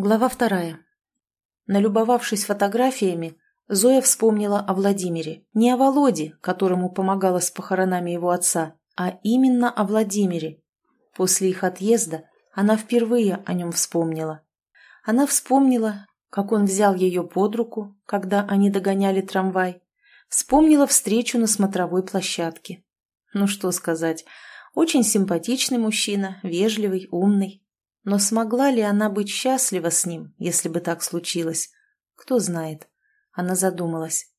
Глава вторая. Налюбовавшись фотографиями, Зоя вспомнила о Владимире. Не о Володе, которому помогала с похоронами его отца, а именно о Владимире. После их отъезда она впервые о нем вспомнила. Она вспомнила, как он взял ее под руку, когда они догоняли трамвай. Вспомнила встречу на смотровой площадке. Ну что сказать, очень симпатичный мужчина, вежливый, умный. Но смогла ли она быть счастлива с ним, если бы так случилось? Кто знает. Она задумалась.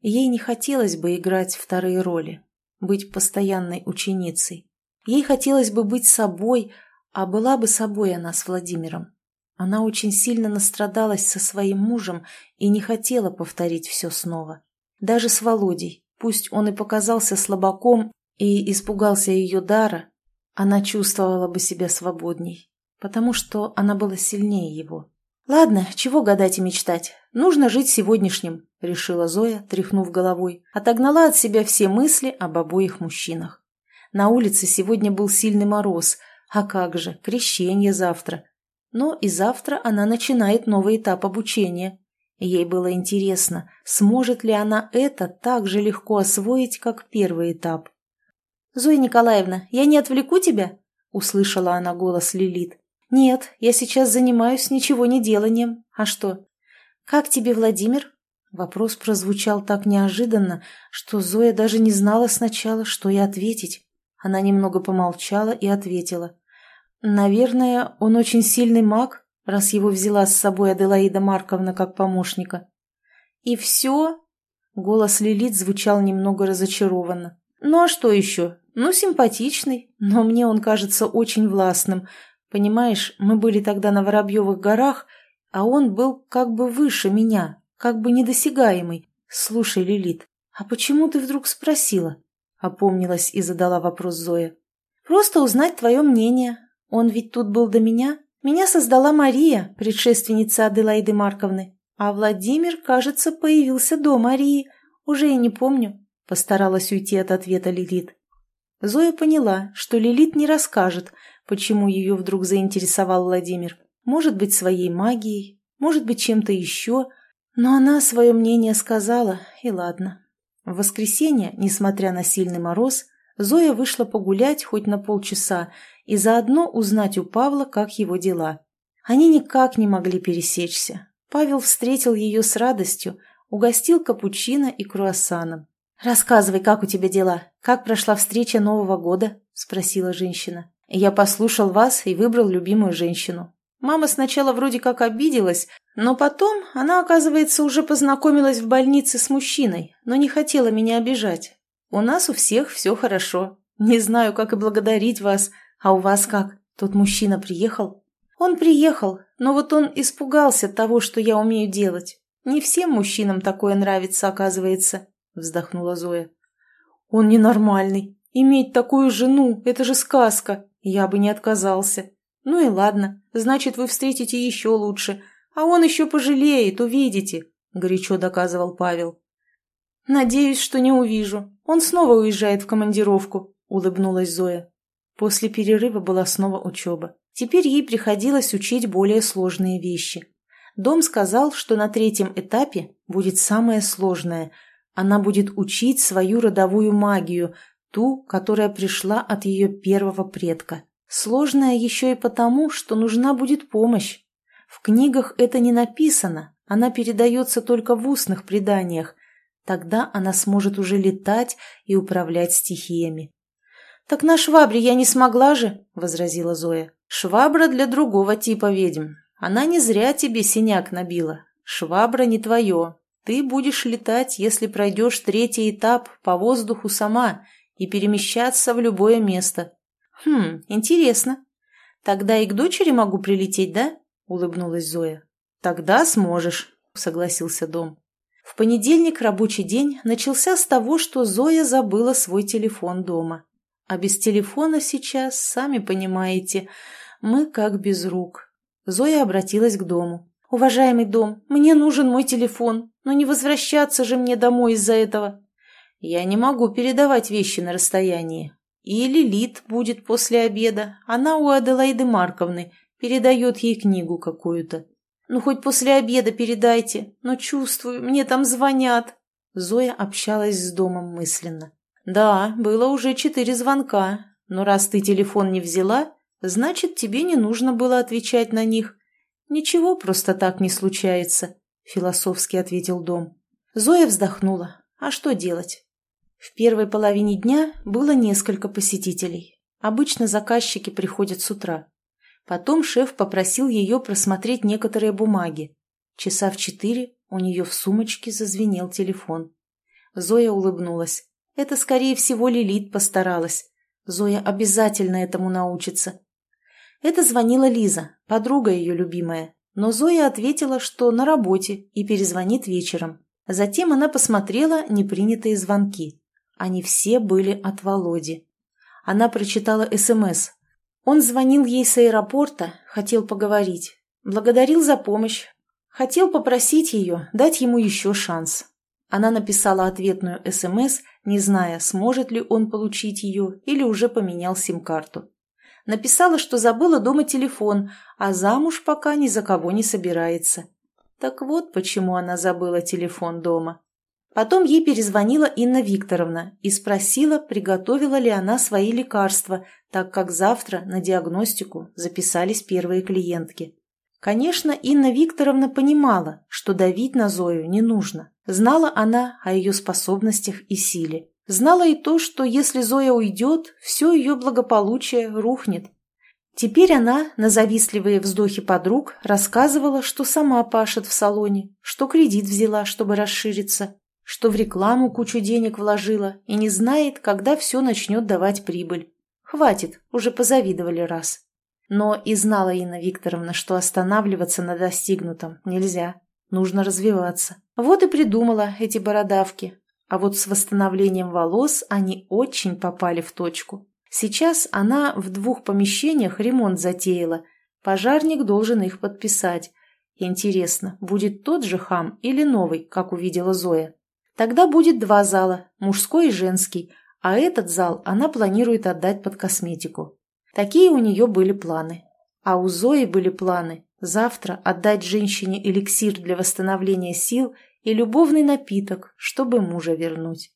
Ей не хотелось бы играть вторые роли, быть постоянной ученицей. Ей хотелось бы быть собой, а была бы собой она с Владимиром. Она очень сильно настрадалась со своим мужем и не хотела повторить все снова. Даже с Володей, пусть он и показался слабаком и испугался ее дара, она чувствовала бы себя свободней потому что она была сильнее его. «Ладно, чего гадать и мечтать? Нужно жить сегодняшним», — решила Зоя, тряхнув головой. Отогнала от себя все мысли об обоих мужчинах. На улице сегодня был сильный мороз, а как же, крещение завтра. Но и завтра она начинает новый этап обучения. Ей было интересно, сможет ли она это так же легко освоить, как первый этап. «Зоя Николаевна, я не отвлеку тебя?» — услышала она голос Лилит. «Нет, я сейчас занимаюсь ничего не деланием. А что?» «Как тебе, Владимир?» Вопрос прозвучал так неожиданно, что Зоя даже не знала сначала, что и ответить. Она немного помолчала и ответила. «Наверное, он очень сильный маг, раз его взяла с собой Аделаида Марковна как помощника». «И все?» Голос Лилит звучал немного разочарованно. «Ну а что еще? Ну, симпатичный, но мне он кажется очень властным. Понимаешь, мы были тогда на Воробьевых горах, а он был как бы выше меня, как бы недосягаемый. Слушай, Лилит, а почему ты вдруг спросила? Опомнилась и задала вопрос Зоя. Просто узнать твое мнение. Он ведь тут был до меня. Меня создала Мария, предшественница Аделаиды Марковны. А Владимир, кажется, появился до Марии. Уже и не помню. Постаралась уйти от ответа Лилит. Зоя поняла, что Лилит не расскажет, почему ее вдруг заинтересовал Владимир. Может быть, своей магией, может быть, чем-то еще. Но она свое мнение сказала, и ладно. В воскресенье, несмотря на сильный мороз, Зоя вышла погулять хоть на полчаса и заодно узнать у Павла, как его дела. Они никак не могли пересечься. Павел встретил ее с радостью, угостил капучино и круассаном. «Рассказывай, как у тебя дела? Как прошла встреча Нового года?» – спросила женщина. Я послушал вас и выбрал любимую женщину. Мама сначала вроде как обиделась, но потом она, оказывается, уже познакомилась в больнице с мужчиной, но не хотела меня обижать. У нас у всех все хорошо. Не знаю, как и благодарить вас. А у вас как? Тот мужчина приехал? Он приехал, но вот он испугался того, что я умею делать. Не всем мужчинам такое нравится, оказывается, вздохнула Зоя. Он ненормальный. Иметь такую жену – это же сказка. Я бы не отказался. Ну и ладно, значит, вы встретите еще лучше. А он еще пожалеет, увидите, — горячо доказывал Павел. Надеюсь, что не увижу. Он снова уезжает в командировку, — улыбнулась Зоя. После перерыва была снова учеба. Теперь ей приходилось учить более сложные вещи. Дом сказал, что на третьем этапе будет самое сложное. Она будет учить свою родовую магию, ту, которая пришла от ее первого предка. Сложная еще и потому, что нужна будет помощь. В книгах это не написано, она передается только в устных преданиях. Тогда она сможет уже летать и управлять стихиями. «Так на швабре я не смогла же», — возразила Зоя. «Швабра для другого типа ведьм. Она не зря тебе синяк набила. Швабра не твое. Ты будешь летать, если пройдешь третий этап по воздуху сама и перемещаться в любое место. Хм, интересно. Тогда и к дочери могу прилететь, да? Улыбнулась Зоя. Тогда сможешь, согласился Дом. В понедельник рабочий день начался с того, что Зоя забыла свой телефон дома. А без телефона сейчас, сами понимаете, мы как без рук. Зоя обратилась к дому. «Уважаемый дом, мне нужен мой телефон, но не возвращаться же мне домой из-за этого». Я не могу передавать вещи на расстоянии. И Лилит будет после обеда. Она у Аделаиды Марковны. Передает ей книгу какую-то. Ну, хоть после обеда передайте. Но чувствую, мне там звонят. Зоя общалась с домом мысленно. Да, было уже четыре звонка. Но раз ты телефон не взяла, значит, тебе не нужно было отвечать на них. Ничего просто так не случается, философски ответил дом. Зоя вздохнула. А что делать? В первой половине дня было несколько посетителей. Обычно заказчики приходят с утра. Потом шеф попросил ее просмотреть некоторые бумаги. Часа в четыре у нее в сумочке зазвенел телефон. Зоя улыбнулась. Это, скорее всего, Лилит постаралась. Зоя обязательно этому научится. Это звонила Лиза, подруга ее любимая. Но Зоя ответила, что на работе и перезвонит вечером. Затем она посмотрела непринятые звонки. Они все были от Володи. Она прочитала СМС, он звонил ей с аэропорта, хотел поговорить. Благодарил за помощь. Хотел попросить ее, дать ему еще шанс. Она написала ответную СМС, не зная, сможет ли он получить ее или уже поменял сим-карту. Написала, что забыла дома телефон, а замуж пока ни за кого не собирается. Так вот почему она забыла телефон дома. Потом ей перезвонила Инна Викторовна и спросила, приготовила ли она свои лекарства, так как завтра на диагностику записались первые клиентки. Конечно, Инна Викторовна понимала, что давить на Зою не нужно. Знала она о ее способностях и силе. Знала и то, что если Зоя уйдет, все ее благополучие рухнет. Теперь она на завистливые вздохи подруг рассказывала, что сама пашет в салоне, что кредит взяла, чтобы расшириться, что в рекламу кучу денег вложила и не знает, когда все начнет давать прибыль. Хватит, уже позавидовали раз. Но и знала Инна Викторовна, что останавливаться на достигнутом нельзя. Нужно развиваться. Вот и придумала эти бородавки. А вот с восстановлением волос они очень попали в точку. Сейчас она в двух помещениях ремонт затеяла. Пожарник должен их подписать. Интересно, будет тот же хам или новый, как увидела Зоя? Тогда будет два зала, мужской и женский, а этот зал она планирует отдать под косметику. Такие у нее были планы. А у Зои были планы завтра отдать женщине эликсир для восстановления сил и любовный напиток, чтобы мужа вернуть.